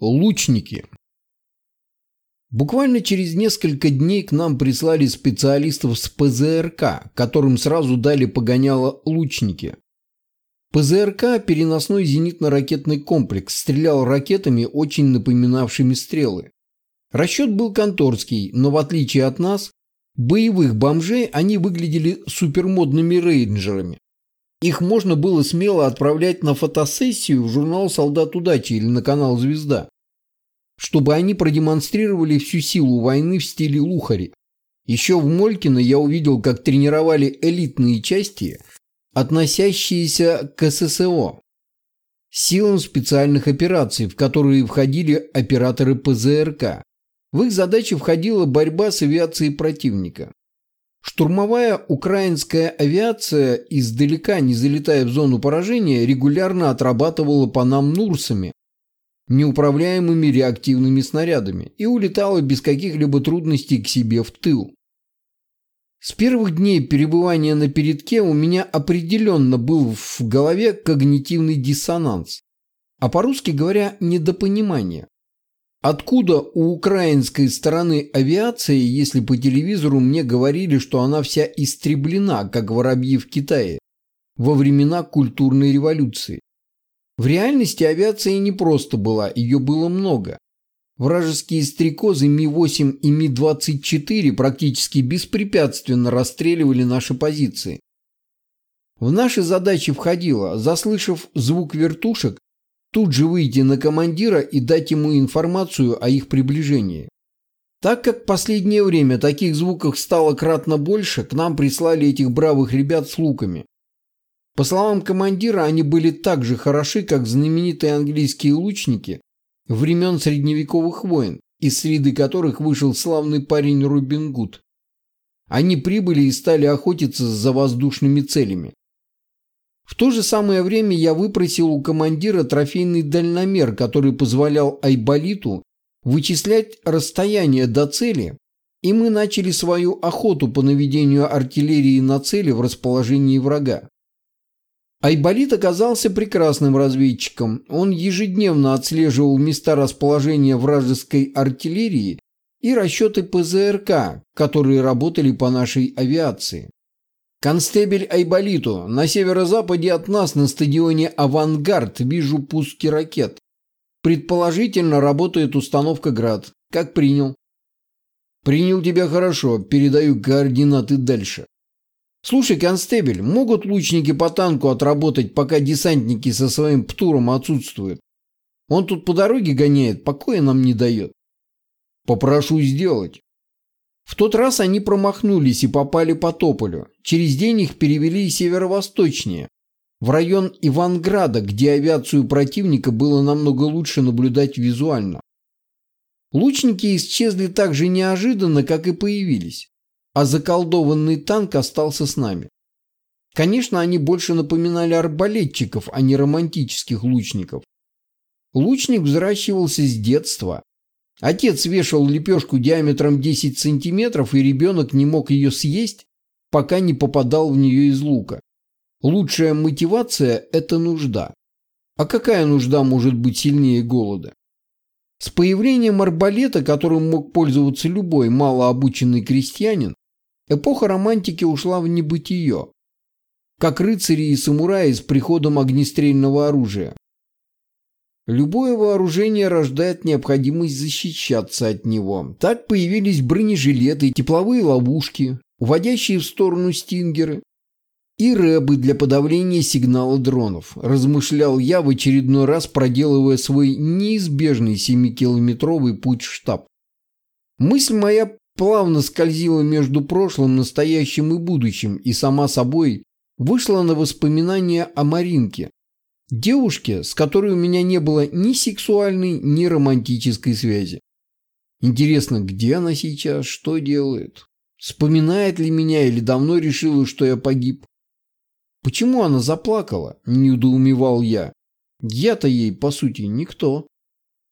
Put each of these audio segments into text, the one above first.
Лучники. Буквально через несколько дней к нам прислали специалистов с ПЗРК, которым сразу дали погоняло лучники. ПЗРК – переносной зенитно-ракетный комплекс, стрелял ракетами, очень напоминавшими стрелы. Расчет был конторский, но в отличие от нас, боевых бомжей они выглядели супермодными рейнджерами. Их можно было смело отправлять на фотосессию в журнал «Солдат удачи» или на канал «Звезда», чтобы они продемонстрировали всю силу войны в стиле Лухари. Еще в Молькино я увидел, как тренировали элитные части, относящиеся к ССО, силам специальных операций, в которые входили операторы ПЗРК. В их задачи входила борьба с авиацией противника. Штурмовая украинская авиация, издалека не залетая в зону поражения, регулярно отрабатывала по нам Нурсами, неуправляемыми реактивными снарядами, и улетала без каких-либо трудностей к себе в тыл. С первых дней перебывания на передке у меня определенно был в голове когнитивный диссонанс, а по-русски говоря, недопонимание. Откуда у украинской стороны авиации, если по телевизору мне говорили, что она вся истреблена, как воробьи в Китае, во времена культурной революции? В реальности авиация не просто была, ее было много. Вражеские стрекозы Ми-8 и Ми-24 практически беспрепятственно расстреливали наши позиции. В наши задачи входило, заслышав звук вертушек, тут же выйти на командира и дать ему информацию о их приближении. Так как в последнее время таких звуков стало кратно больше, к нам прислали этих бравых ребят с луками. По словам командира, они были так же хороши, как знаменитые английские лучники времен средневековых войн, из среды которых вышел славный парень Робин Гуд. Они прибыли и стали охотиться за воздушными целями. В то же самое время я выпросил у командира трофейный дальномер, который позволял Айболиту вычислять расстояние до цели, и мы начали свою охоту по наведению артиллерии на цели в расположении врага. Айболит оказался прекрасным разведчиком. Он ежедневно отслеживал места расположения вражеской артиллерии и расчеты ПЗРК, которые работали по нашей авиации. «Констебель Айболиту, на северо-западе от нас на стадионе «Авангард» вижу пуски ракет. Предположительно, работает установка «Град». Как принял?» «Принял тебя хорошо, передаю координаты дальше». «Слушай, констебель, могут лучники по танку отработать, пока десантники со своим птуром отсутствуют? Он тут по дороге гоняет, покоя нам не дает». «Попрошу сделать». В тот раз они промахнулись и попали по Тополю. Через день их перевели северо-восточнее, в район Иванграда, где авиацию противника было намного лучше наблюдать визуально. Лучники исчезли так же неожиданно, как и появились, а заколдованный танк остался с нами. Конечно, они больше напоминали арбалетчиков, а не романтических лучников. Лучник взращивался с детства, Отец вешал лепешку диаметром 10 сантиметров, и ребенок не мог ее съесть, пока не попадал в нее из лука. Лучшая мотивация – это нужда. А какая нужда может быть сильнее голода? С появлением арбалета, которым мог пользоваться любой малообученный крестьянин, эпоха романтики ушла в небытие, как рыцари и самураи с приходом огнестрельного оружия. Любое вооружение рождает необходимость защищаться от него. Так появились бронежилеты, тепловые ловушки, уводящие в сторону стингеры и рэбы для подавления сигнала дронов, размышлял я в очередной раз, проделывая свой неизбежный 7-километровый путь в штаб. Мысль моя плавно скользила между прошлым, настоящим и будущим, и сама собой вышла на воспоминания о Маринке, Девушке, с которой у меня не было ни сексуальной, ни романтической связи. Интересно, где она сейчас, что делает? Вспоминает ли меня или давно решила, что я погиб? Почему она заплакала? Недоумевал я. Я-то ей, по сути, никто.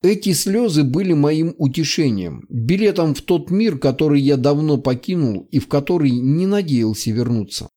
Эти слезы были моим утешением, билетом в тот мир, который я давно покинул и в который не надеялся вернуться.